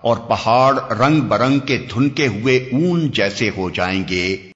اور پہاڑ رنگ برنگ کے دھنکے ہوئے اون جیسے ہو جائیں گے۔